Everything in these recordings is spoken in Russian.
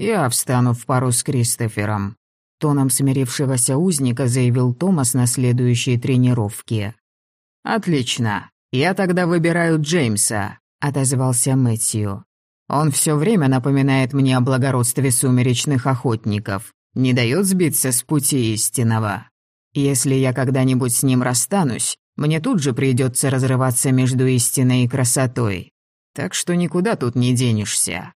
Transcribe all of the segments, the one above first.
«Я встану в пару с Кристофером», — тоном смирившегося узника заявил Томас на следующей тренировке. «Отлично. Я тогда выбираю Джеймса», — отозвался Мэтью. «Он все время напоминает мне о благородстве сумеречных охотников, не дает сбиться с пути истинного. Если я когда-нибудь с ним расстанусь, мне тут же придется разрываться между истиной и красотой. Так что никуда тут не денешься».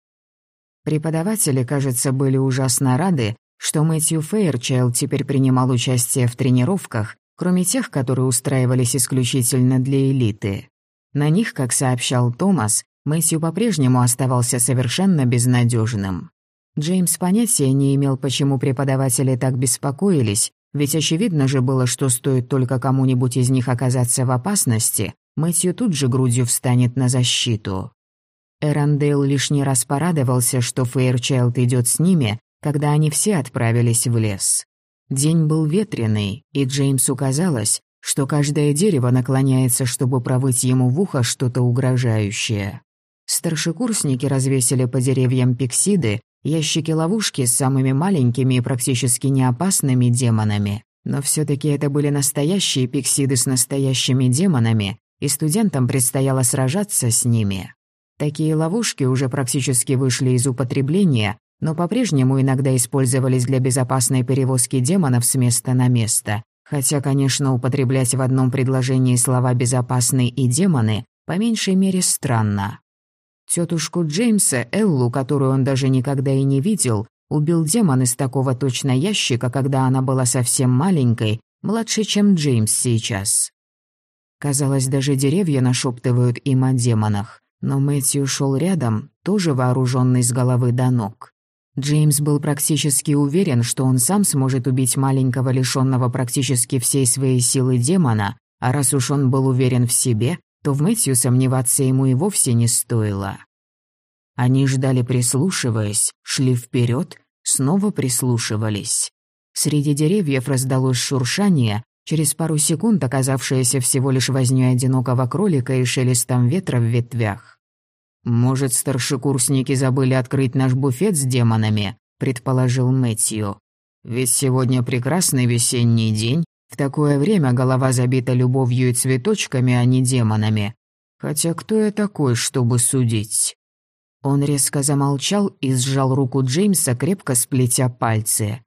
Преподаватели, кажется, были ужасно рады, что Мэтью Фейрчайлд теперь принимал участие в тренировках, кроме тех, которые устраивались исключительно для элиты. На них, как сообщал Томас, Мэтью по-прежнему оставался совершенно безнадежным. Джеймс понятия не имел, почему преподаватели так беспокоились, ведь очевидно же было, что стоит только кому-нибудь из них оказаться в опасности, Мэтью тут же грудью встанет на защиту. Эрондейл лишний раз порадовался, что Фейрчайлд идет с ними, когда они все отправились в лес. День был ветреный, и Джеймсу казалось, что каждое дерево наклоняется, чтобы провыть ему в ухо что-то угрожающее. Старшекурсники развесили по деревьям пиксиды, ящики-ловушки с самыми маленькими и практически неопасными демонами. Но все таки это были настоящие пиксиды с настоящими демонами, и студентам предстояло сражаться с ними. Такие ловушки уже практически вышли из употребления, но по-прежнему иногда использовались для безопасной перевозки демонов с места на место. Хотя, конечно, употреблять в одном предложении слова «безопасный» и «демоны» по меньшей мере странно. Тетушку Джеймса, Эллу, которую он даже никогда и не видел, убил демон из такого точно ящика, когда она была совсем маленькой, младше, чем Джеймс сейчас. Казалось, даже деревья нашептывают им о демонах. Но Мэтью шел рядом, тоже вооруженный с головы до ног. Джеймс был практически уверен, что он сам сможет убить маленького лишенного практически всей своей силы демона, а раз уж он был уверен в себе, то в Мэтью сомневаться ему и вовсе не стоило. Они ждали прислушиваясь, шли вперед, снова прислушивались. Среди деревьев раздалось шуршание, через пару секунд оказавшееся всего лишь вознёй одинокого кролика и шелестом ветра в ветвях. «Может, старшекурсники забыли открыть наш буфет с демонами?» — предположил Мэтью. «Ведь сегодня прекрасный весенний день, в такое время голова забита любовью и цветочками, а не демонами. Хотя кто я такой, чтобы судить?» Он резко замолчал и сжал руку Джеймса, крепко сплетя пальцы.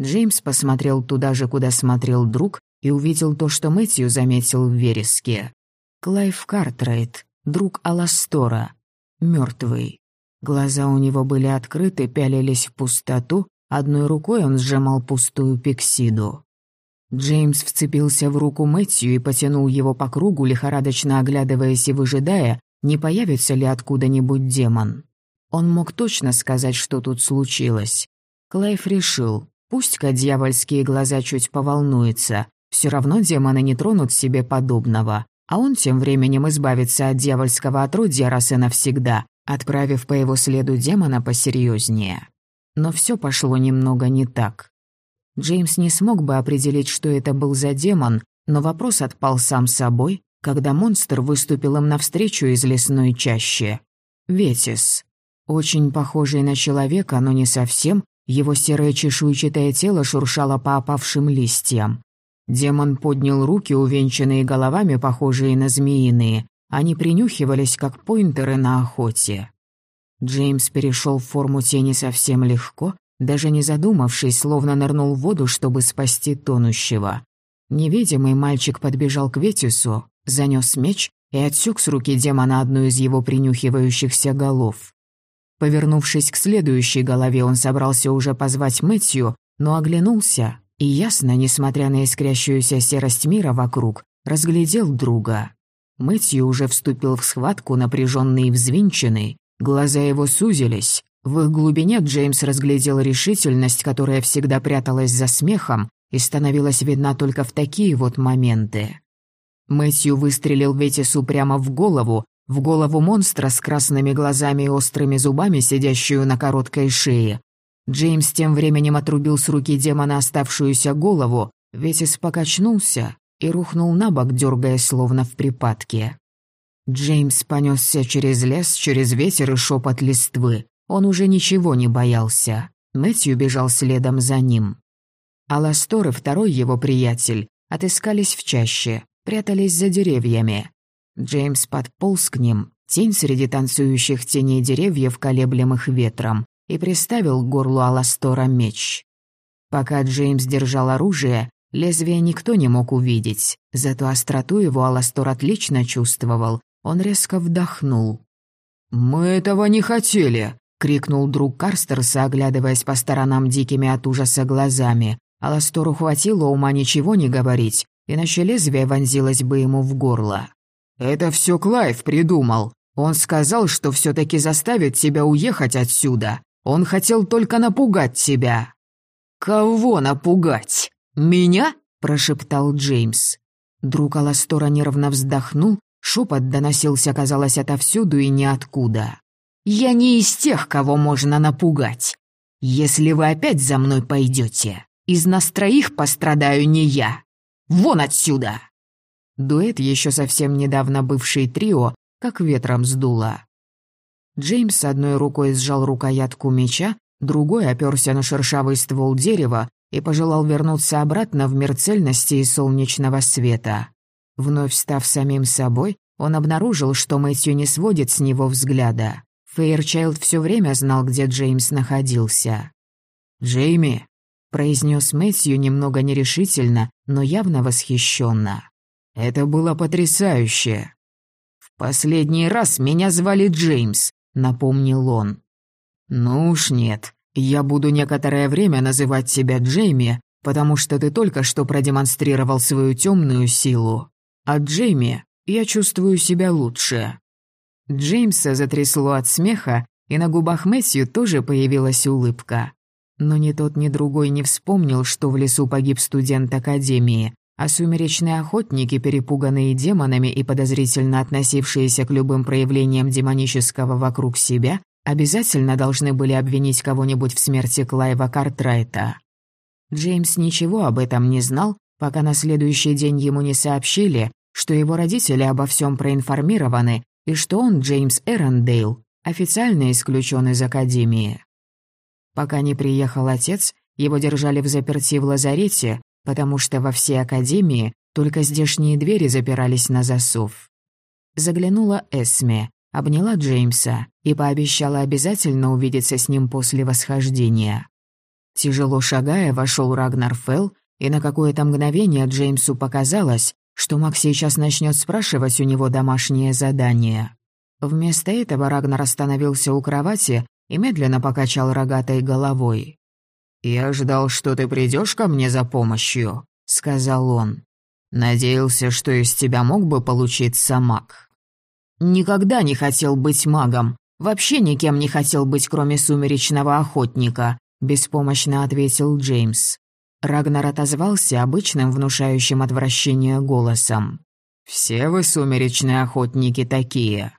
Джеймс посмотрел туда же, куда смотрел друг, и увидел то, что Мэтью заметил в вереске. Клайв Картрайт, друг Аластора, мертвый. Глаза у него были открыты, пялились в пустоту, одной рукой он сжимал пустую пиксиду. Джеймс вцепился в руку Мэтью и потянул его по кругу, лихорадочно оглядываясь и выжидая, не появится ли откуда-нибудь демон. Он мог точно сказать, что тут случилось. Клайв решил, пусть-ка дьявольские глаза чуть поволнуются, все равно демоны не тронут себе подобного, а он тем временем избавится от дьявольского отродья раз и навсегда, отправив по его следу демона посерьезнее. Но все пошло немного не так. Джеймс не смог бы определить, что это был за демон, но вопрос отпал сам собой, когда монстр выступил им навстречу из лесной чащи. Ветис. Очень похожий на человека, но не совсем, его серое чешуйчатое тело шуршало по опавшим листьям. Демон поднял руки, увенчанные головами, похожие на змеиные. Они принюхивались, как поинтеры на охоте. Джеймс перешел в форму тени совсем легко, даже не задумавшись, словно нырнул в воду, чтобы спасти тонущего. Невидимый мальчик подбежал к Ветису, занес меч и отсек с руки демона одну из его принюхивающихся голов. Повернувшись к следующей голове, он собрался уже позвать Мэтью, но оглянулся и ясно, несмотря на искрящуюся серость мира вокруг, разглядел друга. Мэтью уже вступил в схватку, напряженный и взвинченный, глаза его сузились. В их глубине Джеймс разглядел решительность, которая всегда пряталась за смехом и становилась видна только в такие вот моменты. Мэтью выстрелил Ветису прямо в голову, в голову монстра с красными глазами и острыми зубами, сидящую на короткой шее. Джеймс тем временем отрубил с руки демона оставшуюся голову, Ветис покачнулся и рухнул на бок, дергая словно в припадке. Джеймс понесся через лес, через ветер и шепот листвы. Он уже ничего не боялся. Мэтью бежал следом за ним. Аластор и второй его приятель отыскались в чаще, прятались за деревьями. Джеймс подполз к ним, тень среди танцующих теней деревьев, колеблемых ветром, и приставил к горлу Аластора меч. Пока Джеймс держал оружие, лезвие никто не мог увидеть, зато остроту его Аластор отлично чувствовал. Он резко вдохнул. «Мы этого не хотели!» — крикнул друг Карстерса, оглядываясь по сторонам дикими от ужаса глазами. Аластору хватило ума ничего не говорить, иначе лезвие вонзилось бы ему в горло. «Это все Клайв придумал. Он сказал, что все таки заставит тебя уехать отсюда. Он хотел только напугать тебя». «Кого напугать? Меня?» – прошептал Джеймс. Друг Аластора нервно вздохнул, шепот доносился, казалось, отовсюду и ниоткуда. «Я не из тех, кого можно напугать. Если вы опять за мной пойдете, из нас троих пострадаю не я. Вон отсюда!» Дуэт, еще совсем недавно бывший трио, как ветром сдуло. Джеймс одной рукой сжал рукоятку меча, другой оперся на шершавый ствол дерева и пожелал вернуться обратно в мир цельности и солнечного света. Вновь став самим собой, он обнаружил, что Мэтью не сводит с него взгляда. Фейерчайлд все время знал, где Джеймс находился. «Джейми», — произнес Мэтью немного нерешительно, но явно восхищенно. «Это было потрясающе». «В последний раз меня звали Джеймс», — напомнил он. «Ну уж нет. Я буду некоторое время называть тебя Джейми, потому что ты только что продемонстрировал свою темную силу. А Джейми, я чувствую себя лучше». Джеймса затрясло от смеха, и на губах Мэсью тоже появилась улыбка. Но ни тот, ни другой не вспомнил, что в лесу погиб студент Академии, а сумеречные охотники, перепуганные демонами и подозрительно относившиеся к любым проявлениям демонического вокруг себя, обязательно должны были обвинить кого-нибудь в смерти Клайва Картрайта. Джеймс ничего об этом не знал, пока на следующий день ему не сообщили, что его родители обо всем проинформированы и что он, Джеймс Эрондейл, официально исключен из Академии. Пока не приехал отец, его держали в заперти в лазарете, потому что во всей академии только здешние двери запирались на засов. Заглянула Эсме, обняла Джеймса и пообещала обязательно увидеться с ним после восхождения. Тяжело шагая, вошел Рагнар Фелл, и на какое-то мгновение Джеймсу показалось, что Мак сейчас начнет спрашивать у него домашнее задание. Вместо этого Рагнар остановился у кровати и медленно покачал рогатой головой. «Я ждал, что ты придешь ко мне за помощью», — сказал он. «Надеялся, что из тебя мог бы получиться маг». «Никогда не хотел быть магом. Вообще никем не хотел быть, кроме сумеречного охотника», — беспомощно ответил Джеймс. Рагнар отозвался обычным внушающим отвращение голосом. «Все вы сумеречные охотники такие».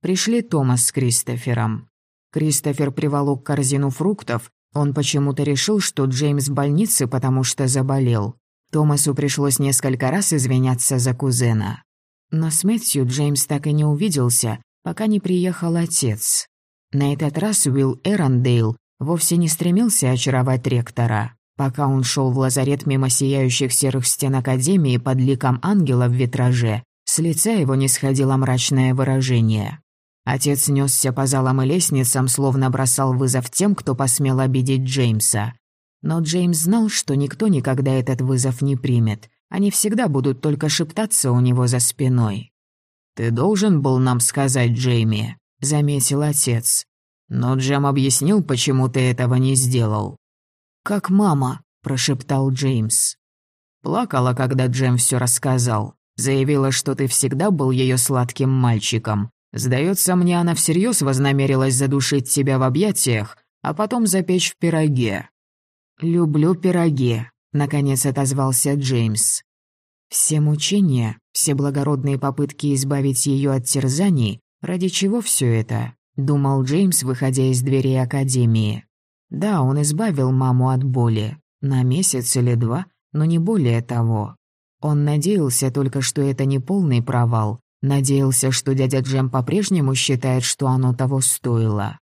Пришли Томас с Кристофером. Кристофер приволок корзину фруктов, он почему-то решил, что Джеймс в больнице, потому что заболел. Томасу пришлось несколько раз извиняться за кузена. Но с Мэтью Джеймс так и не увиделся, пока не приехал отец. На этот раз Уилл Эрондейл вовсе не стремился очаровать ректора. Пока он шел в лазарет мимо сияющих серых стен Академии под ликом ангела в витраже, с лица его не сходило мрачное выражение. Отец несся по залам и лестницам, словно бросал вызов тем, кто посмел обидеть Джеймса. Но Джеймс знал, что никто никогда этот вызов не примет. Они всегда будут только шептаться у него за спиной. «Ты должен был нам сказать, Джейми», — заметил отец. Но Джем объяснил, почему ты этого не сделал. «Как мама», — прошептал Джеймс. Плакала, когда Джем все рассказал. Заявила, что ты всегда был ее сладким мальчиком, Сдается мне, она всерьез вознамерилась задушить тебя в объятиях, а потом запечь в пироге. «Люблю пироги», — наконец отозвался Джеймс. Все мучения, все благородные попытки избавить ее от терзаний, ради чего все это? Думал Джеймс, выходя из дверей Академии. Да, он избавил маму от боли. На месяц или два, но не более того. Он надеялся только, что это не полный провал, Надеялся, что дядя Джем по-прежнему считает, что оно того стоило.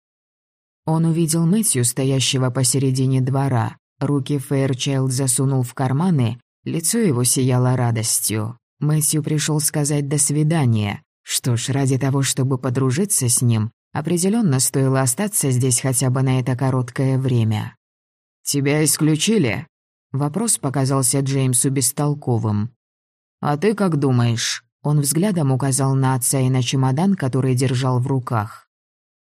Он увидел Мэтью, стоящего посередине двора. Руки Фэйрчайлд засунул в карманы, лицо его сияло радостью. Мэтью пришел сказать «до свидания». Что ж, ради того, чтобы подружиться с ним, определенно стоило остаться здесь хотя бы на это короткое время. «Тебя исключили?» Вопрос показался Джеймсу бестолковым. «А ты как думаешь?» Он взглядом указал на отца и на чемодан, который держал в руках.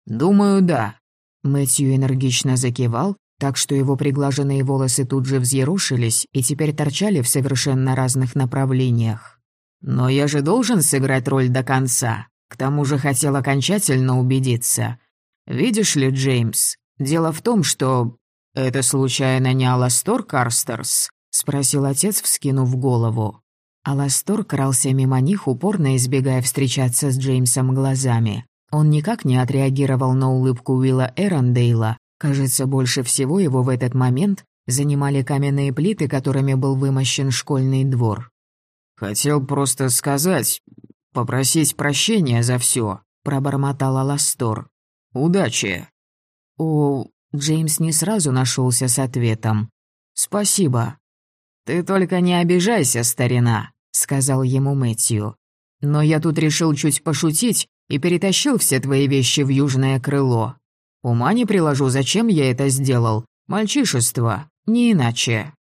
«Думаю, да». Мэтью энергично закивал, так что его приглаженные волосы тут же взъерушились и теперь торчали в совершенно разных направлениях. «Но я же должен сыграть роль до конца. К тому же хотел окончательно убедиться. Видишь ли, Джеймс, дело в том, что «Это случайно не Аластор Карстерс?» — спросил отец, вскинув голову. Аластор крался мимо них, упорно избегая встречаться с Джеймсом глазами. Он никак не отреагировал на улыбку Уилла Эрондейла. Кажется, больше всего его в этот момент занимали каменные плиты, которыми был вымощен школьный двор. «Хотел просто сказать, попросить прощения за все», — пробормотал Аластор. «Удачи». «О, Джеймс не сразу нашелся с ответом. «Спасибо». «Ты только не обижайся, старина», — сказал ему Мэтью. «Но я тут решил чуть пошутить и перетащил все твои вещи в южное крыло. Ума не приложу, зачем я это сделал. Мальчишество, не иначе».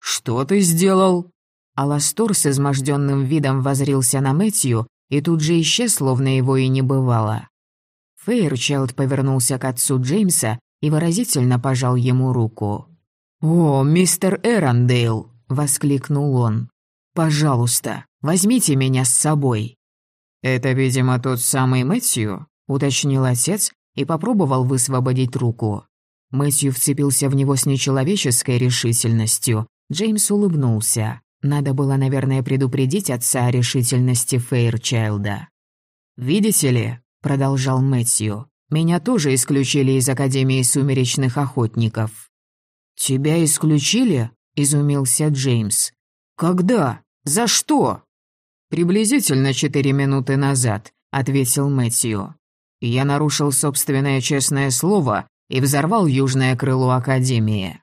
«Что ты сделал?» Аластор с изможденным видом возрился на Мэтью и тут же исчез, словно его и не бывало. Фейрчайлд повернулся к отцу Джеймса и выразительно пожал ему руку. «О, мистер Эрондейл!» — воскликнул он. «Пожалуйста, возьмите меня с собой». «Это, видимо, тот самый Мэтью?» — уточнил отец и попробовал высвободить руку. Мэтью вцепился в него с нечеловеческой решительностью. Джеймс улыбнулся. Надо было, наверное, предупредить отца о решительности Фейрчайлда. «Видите ли», — продолжал Мэтью, меня тоже исключили из Академии сумеречных охотников». «Тебя исключили?» — изумился Джеймс. «Когда? За что?» «Приблизительно четыре минуты назад», — ответил Мэтью. «Я нарушил собственное честное слово и взорвал южное крыло Академии».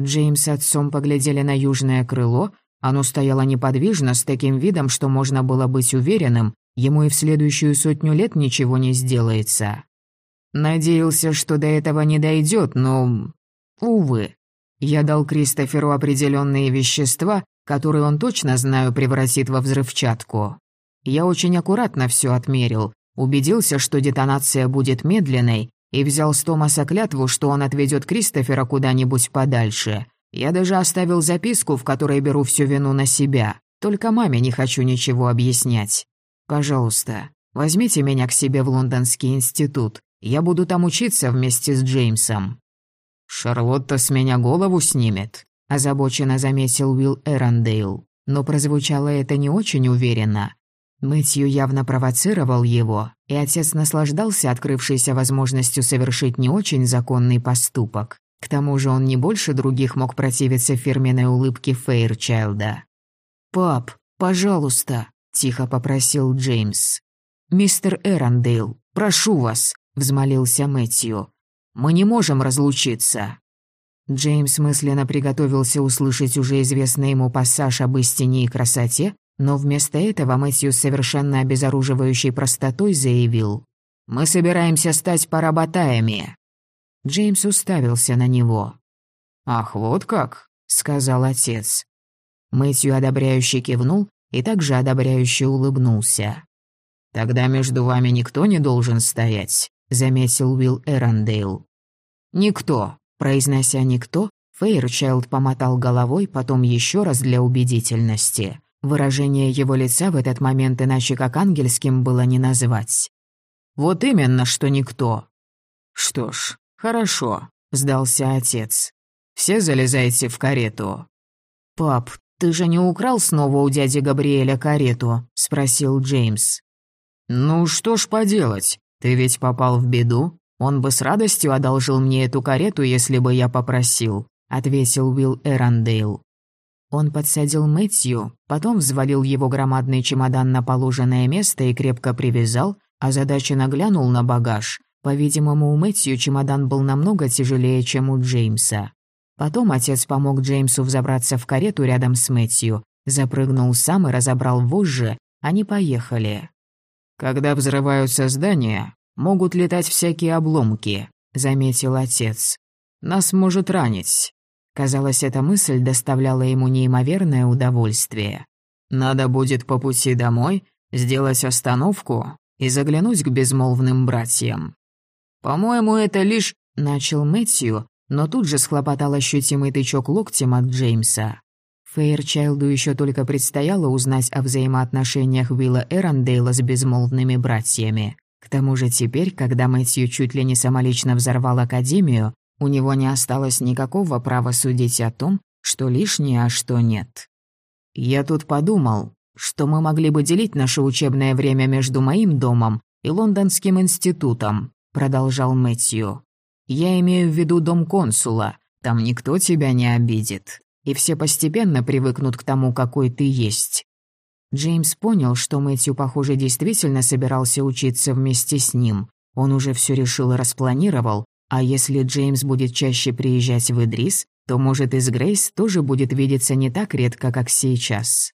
Джеймс с отцом поглядели на южное крыло, оно стояло неподвижно, с таким видом, что можно было быть уверенным, ему и в следующую сотню лет ничего не сделается. Надеялся, что до этого не дойдет, но... Увы. Я дал Кристоферу определенные вещества, которые он точно, знаю, превратит во взрывчатку. Я очень аккуратно все отмерил, убедился, что детонация будет медленной, и взял с Томаса клятву, что он отведет Кристофера куда-нибудь подальше. Я даже оставил записку, в которой беру всю вину на себя. Только маме не хочу ничего объяснять. Пожалуйста, возьмите меня к себе в Лондонский институт. Я буду там учиться вместе с Джеймсом». «Шарлотта с меня голову снимет», – озабоченно заметил Уилл Эрондейл. Но прозвучало это не очень уверенно. Мэтью явно провоцировал его, и отец наслаждался открывшейся возможностью совершить не очень законный поступок. К тому же он не больше других мог противиться фирменной улыбке Фейрчайлда. «Пап, пожалуйста», – тихо попросил Джеймс. «Мистер Эрондейл, прошу вас, — взмолился Мэтью. «Мы не можем разлучиться». Джеймс мысленно приготовился услышать уже известный ему пассаж об истине и красоте, но вместо этого Мэтью с совершенно обезоруживающей простотой заявил «Мы собираемся стать поработаями». Джеймс уставился на него. «Ах, вот как?» — сказал отец. Мэтью одобряюще кивнул и также одобряюще улыбнулся. «Тогда между вами никто не должен стоять. — заметил Уилл Эрондейл. «Никто», — произнося «никто», Фейрчайлд помотал головой, потом еще раз для убедительности. Выражение его лица в этот момент иначе как ангельским было не назвать. «Вот именно, что никто». «Что ж, хорошо», — сдался отец. «Все залезайте в карету». «Пап, ты же не украл снова у дяди Габриэля карету?» — спросил Джеймс. «Ну что ж поделать, «Ты ведь попал в беду? Он бы с радостью одолжил мне эту карету, если бы я попросил», — ответил Уилл Эрондейл. Он подсадил Мэтью, потом взвалил его громадный чемодан на положенное место и крепко привязал, а задача наглянул на багаж. По-видимому, у Мэтью чемодан был намного тяжелее, чем у Джеймса. Потом отец помог Джеймсу взобраться в карету рядом с Мэтью, запрыгнул сам и разобрал вожжи, они поехали. «Когда взрываются здания, могут летать всякие обломки», — заметил отец. «Нас может ранить». Казалось, эта мысль доставляла ему неимоверное удовольствие. «Надо будет по пути домой сделать остановку и заглянуть к безмолвным братьям». «По-моему, это лишь...» — начал Мэтью, но тут же схлопотал ощутимый тычок локтем от Джеймса. Фейрчайлду еще только предстояло узнать о взаимоотношениях Уилла Эрондейла с безмолвными братьями. Тому же теперь, когда Мэтью чуть ли не самолично взорвал Академию, у него не осталось никакого права судить о том, что лишнее, а что нет. «Я тут подумал, что мы могли бы делить наше учебное время между моим домом и Лондонским институтом», продолжал Мэтью. Я имею в виду дом консула. Там никто тебя не обидит. И все постепенно привыкнут к тому, какой ты есть». Джеймс понял, что Мэтью, похоже, действительно собирался учиться вместе с ним. Он уже все решил и распланировал, а если Джеймс будет чаще приезжать в Идрис, то, может, и с Грейс тоже будет видеться не так редко, как сейчас.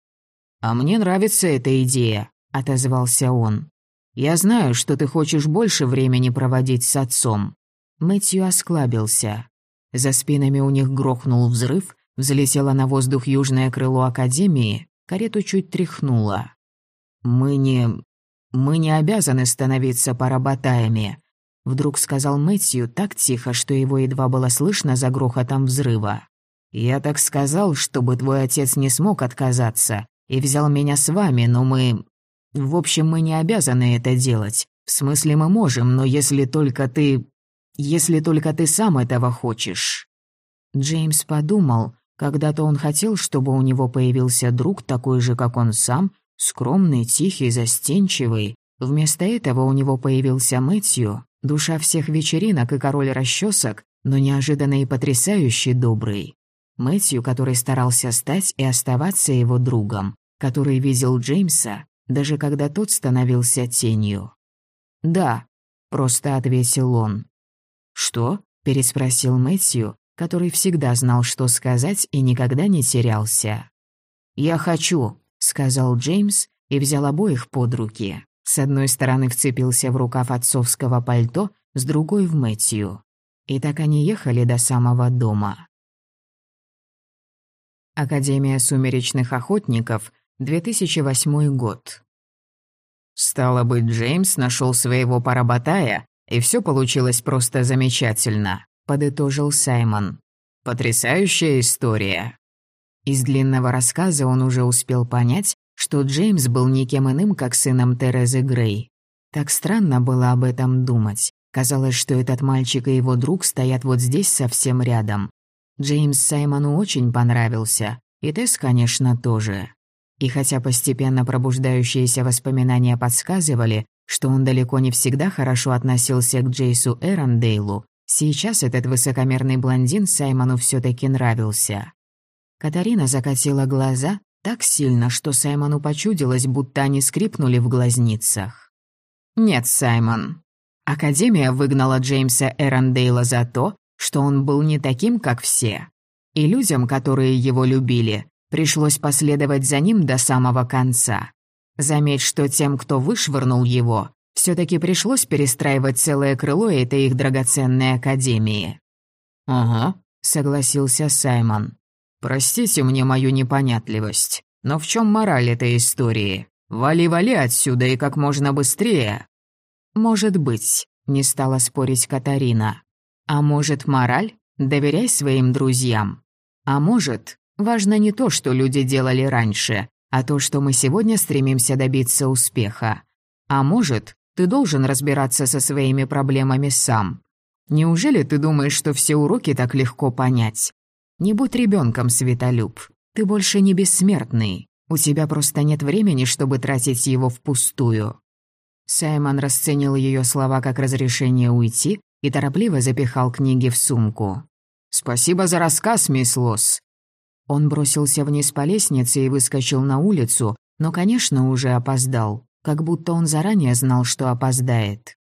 «А мне нравится эта идея», — отозвался он. «Я знаю, что ты хочешь больше времени проводить с отцом. Мэтью осклабился. За спинами у них грохнул взрыв, взлетело на воздух южное крыло Академии, карету чуть тряхнуло. «Мы не... мы не обязаны становиться парабатаями», вдруг сказал Мэтью так тихо, что его едва было слышно за грохотом взрыва. «Я так сказал, чтобы твой отец не смог отказаться и взял меня с вами, но мы... В общем, мы не обязаны это делать. В смысле, мы можем, но если только ты... Если только ты сам этого хочешь». Джеймс подумал, когда-то он хотел, чтобы у него появился друг такой же, как он сам, скромный, тихий, застенчивый. Вместо этого у него появился Мэтью, душа всех вечеринок и король расчесок, но неожиданно и потрясающе добрый. Мэтью, который старался стать и оставаться его другом, который видел Джеймса, даже когда тот становился тенью. «Да», — просто ответил он. «Что?» – переспросил Мэтью, который всегда знал, что сказать и никогда не терялся. «Я хочу», – сказал Джеймс и взял обоих под руки. С одной стороны вцепился в рукав отцовского пальто, с другой – в Мэтью. И так они ехали до самого дома. Академия сумеречных охотников, 2008 год. Стало быть, Джеймс нашел своего парабатая и все получилось просто замечательно», — подытожил Саймон. «Потрясающая история». Из длинного рассказа он уже успел понять, что Джеймс был никем иным, как сыном Терезы Грей. Так странно было об этом думать. Казалось, что этот мальчик и его друг стоят вот здесь совсем рядом. Джеймс Саймону очень понравился, и Тесс, конечно, тоже. И хотя постепенно пробуждающиеся воспоминания подсказывали, что он далеко не всегда хорошо относился к Джейсу Эрондейлу, сейчас этот высокомерный блондин Саймону все таки нравился. Катарина закатила глаза так сильно, что Саймону почудилось, будто они скрипнули в глазницах. «Нет, Саймон. Академия выгнала Джеймса Эрондейла за то, что он был не таким, как все. И людям, которые его любили, пришлось последовать за ним до самого конца. Заметь, что тем, кто вышвырнул его, все таки пришлось перестраивать целое крыло этой их драгоценной академии. «Ага», — согласился Саймон. «Простите мне мою непонятливость, но в чем мораль этой истории? Вали-вали отсюда и как можно быстрее!» «Может быть», — не стала спорить Катарина. «А может, мораль? Доверяй своим друзьям. А может, важно не то, что люди делали раньше, а то, что мы сегодня стремимся добиться успеха. А может, ты должен разбираться со своими проблемами сам. Неужели ты думаешь, что все уроки так легко понять? Не будь ребенком, Светолюб. Ты больше не бессмертный. У тебя просто нет времени, чтобы тратить его впустую». Саймон расценил ее слова как разрешение уйти и торопливо запихал книги в сумку. «Спасибо за рассказ, мисс Лосс. Он бросился вниз по лестнице и выскочил на улицу, но, конечно, уже опоздал, как будто он заранее знал, что опоздает.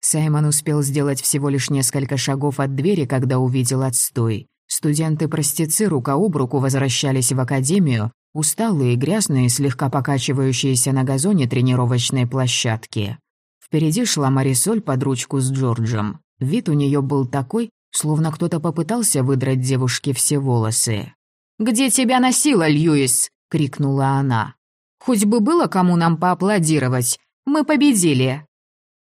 Саймон успел сделать всего лишь несколько шагов от двери, когда увидел отстой. Студенты-простецы рука об руку возвращались в академию, усталые, грязные, слегка покачивающиеся на газоне тренировочной площадки. Впереди шла Марисоль под ручку с Джорджем. Вид у нее был такой, словно кто-то попытался выдрать девушке все волосы. «Где тебя носила, Льюис?» — крикнула она. «Хоть бы было кому нам поаплодировать. Мы победили!»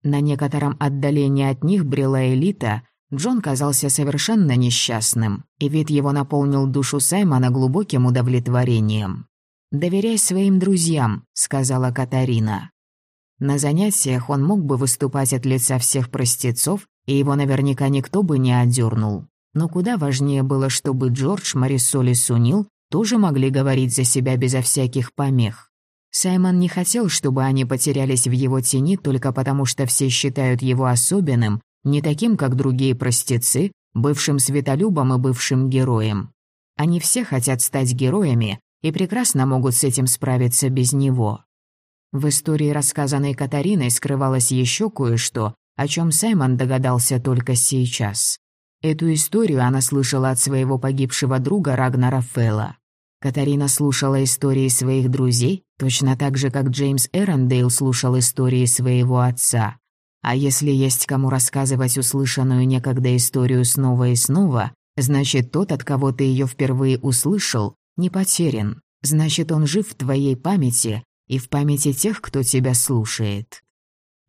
На некотором отдалении от них брела элита. Джон казался совершенно несчастным, и вид его наполнил душу Саймона глубоким удовлетворением. «Доверяй своим друзьям», — сказала Катарина. На занятиях он мог бы выступать от лица всех простецов, и его наверняка никто бы не одернул. Но куда важнее было, чтобы Джордж, Марисоль и Сунил тоже могли говорить за себя безо всяких помех. Саймон не хотел, чтобы они потерялись в его тени только потому, что все считают его особенным, не таким, как другие простецы, бывшим светолюбом и бывшим героем. Они все хотят стать героями и прекрасно могут с этим справиться без него. В истории, рассказанной Катариной, скрывалось еще кое-что, о чем Саймон догадался только сейчас. Эту историю она слышала от своего погибшего друга Рагнара Фелла. Катарина слушала истории своих друзей, точно так же, как Джеймс Эрондейл слушал истории своего отца. А если есть кому рассказывать услышанную некогда историю снова и снова, значит, тот, от кого ты ее впервые услышал, не потерян. Значит, он жив в твоей памяти и в памяти тех, кто тебя слушает.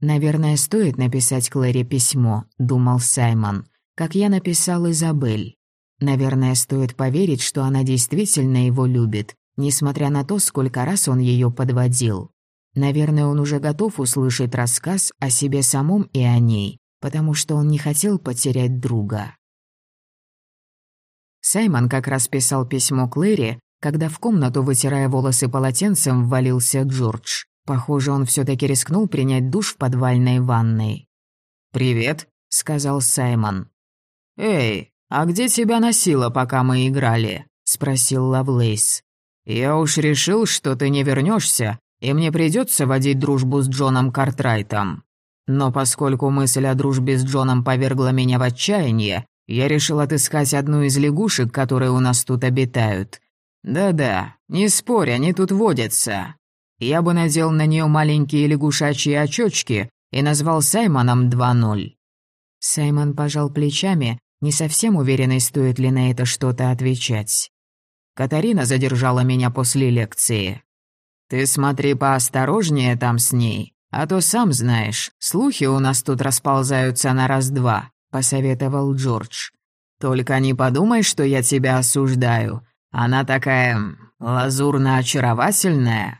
«Наверное, стоит написать Клэри письмо», — думал Саймон, как я написал Изабель. Наверное, стоит поверить, что она действительно его любит, несмотря на то, сколько раз он ее подводил. Наверное, он уже готов услышать рассказ о себе самом и о ней, потому что он не хотел потерять друга. Саймон как раз писал письмо Клэри, когда в комнату, вытирая волосы полотенцем, ввалился Джордж. Похоже, он все таки рискнул принять душ в подвальной ванной. «Привет», — сказал Саймон. «Эй, «А где тебя носило, пока мы играли?» — спросил Лавлейс. «Я уж решил, что ты не вернешься, и мне придется водить дружбу с Джоном Картрайтом. Но поскольку мысль о дружбе с Джоном повергла меня в отчаяние, я решил отыскать одну из лягушек, которые у нас тут обитают. Да-да, не спорь, они тут водятся. Я бы надел на нее маленькие лягушачьи очочки и назвал Саймоном 2.0». Саймон пожал плечами, не совсем уверенной, стоит ли на это что-то отвечать. Катарина задержала меня после лекции. «Ты смотри поосторожнее там с ней, а то сам знаешь, слухи у нас тут расползаются на раз-два», — посоветовал Джордж. «Только не подумай, что я тебя осуждаю. Она такая лазурно-очаровательная».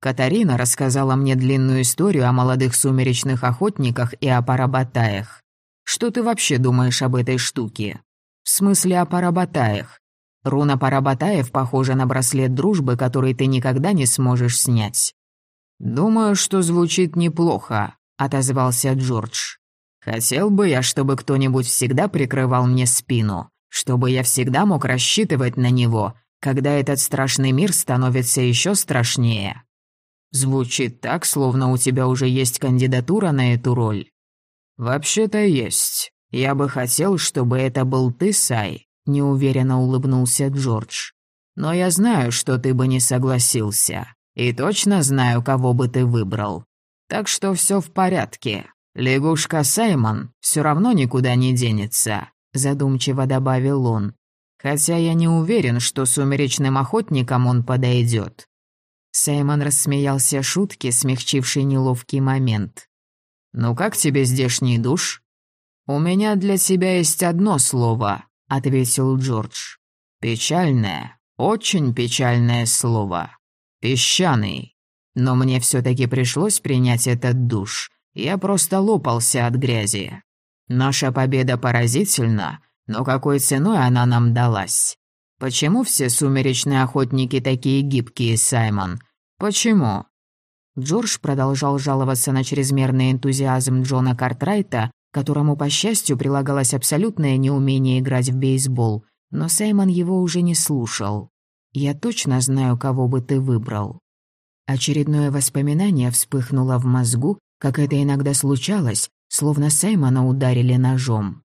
Катарина рассказала мне длинную историю о молодых сумеречных охотниках и о парабатаях. Что ты вообще думаешь об этой штуке? В смысле о парабатаях. Руна парабатаев похожа на браслет дружбы, который ты никогда не сможешь снять. «Думаю, что звучит неплохо», — отозвался Джордж. «Хотел бы я, чтобы кто-нибудь всегда прикрывал мне спину, чтобы я всегда мог рассчитывать на него, когда этот страшный мир становится еще страшнее». Звучит так, словно у тебя уже есть кандидатура на эту роль. «Вообще-то есть. Я бы хотел, чтобы это был ты, Сай», — неуверенно улыбнулся Джордж. «Но я знаю, что ты бы не согласился. И точно знаю, кого бы ты выбрал. Так что все в порядке. Лягушка Саймон все равно никуда не денется», — задумчиво добавил он. «Хотя я не уверен, что сумеречным охотникам он подойдет. Саймон рассмеялся шутке, смягчившей неловкий момент. «Ну как тебе здешний душ?» «У меня для тебя есть одно слово», — ответил Джордж. «Печальное, очень печальное слово. Песчаный. Но мне все-таки пришлось принять этот душ. Я просто лопался от грязи. Наша победа поразительна, но какой ценой она нам далась? Почему все сумеречные охотники такие гибкие, Саймон? Почему? Джордж продолжал жаловаться на чрезмерный энтузиазм Джона Картрайта, которому, по счастью, прилагалось абсолютное неумение играть в бейсбол, но Саймон его уже не слушал. «Я точно знаю, кого бы ты выбрал». Очередное воспоминание вспыхнуло в мозгу, как это иногда случалось, словно Саймона ударили ножом.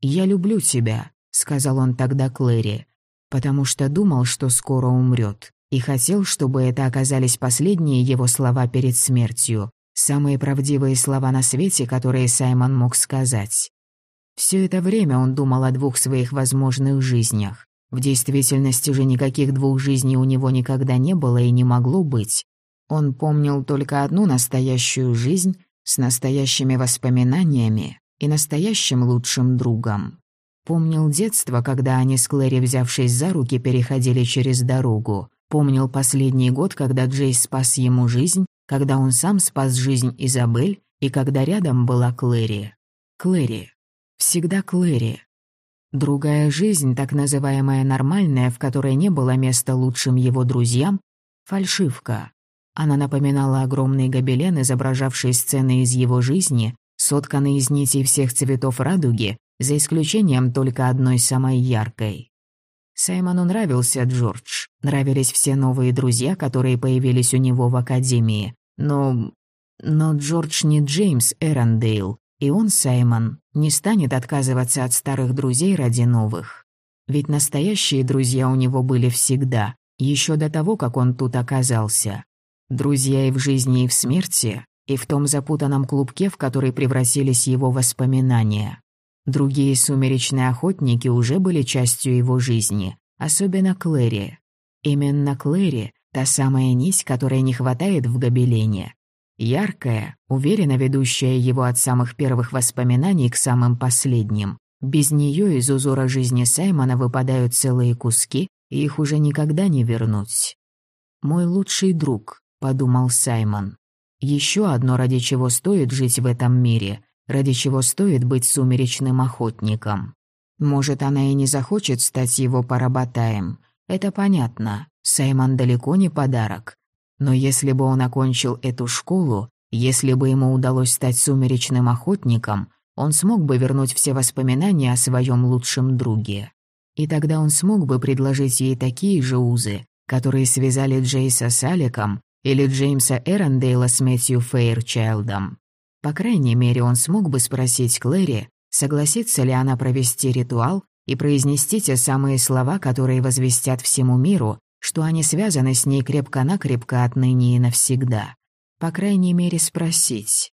«Я люблю тебя», — сказал он тогда Клэри, потому что думал, что скоро умрет, и хотел, чтобы это оказались последние его слова перед смертью, самые правдивые слова на свете, которые Саймон мог сказать. Все это время он думал о двух своих возможных жизнях. В действительности же никаких двух жизней у него никогда не было и не могло быть. Он помнил только одну настоящую жизнь с настоящими воспоминаниями и настоящим лучшим другом. Помнил детство, когда они с Клэри, взявшись за руки, переходили через дорогу. Помнил последний год, когда Джейс спас ему жизнь, когда он сам спас жизнь Изабель и когда рядом была Клэри. Клэри. Всегда Клэри. Другая жизнь, так называемая нормальная, в которой не было места лучшим его друзьям, фальшивка. Она напоминала огромный гобелен, изображавший сцены из его жизни, сотканный из нитей всех цветов радуги, за исключением только одной самой яркой. Саймону нравился Джордж, нравились все новые друзья, которые появились у него в академии. Но... но Джордж не Джеймс Эрондейл, и он, Саймон, не станет отказываться от старых друзей ради новых. Ведь настоящие друзья у него были всегда, еще до того, как он тут оказался. Друзья и в жизни, и в смерти, и в том запутанном клубке, в который превратились его воспоминания. Другие сумеречные охотники уже были частью его жизни, особенно Клэри. Именно Клэри — та самая нить, которой не хватает в гобелене. Яркая, уверенно ведущая его от самых первых воспоминаний к самым последним. Без нее из узора жизни Саймона выпадают целые куски, и их уже никогда не вернуть. «Мой лучший друг», — подумал Саймон. Еще одно, ради чего стоит жить в этом мире, ради чего стоит быть сумеречным охотником. Может, она и не захочет стать его поработаем. Это понятно. Саймон далеко не подарок. Но если бы он окончил эту школу, если бы ему удалось стать сумеречным охотником, он смог бы вернуть все воспоминания о своем лучшем друге. И тогда он смог бы предложить ей такие же узы, которые связали Джейса с Аликом или Джеймса Эрондейла с Мэтью Фейрчайлдом. По крайней мере, он смог бы спросить Клэри, согласится ли она провести ритуал и произнести те самые слова, которые возвестят всему миру, что они связаны с ней крепко-накрепко отныне и навсегда. По крайней мере, спросить.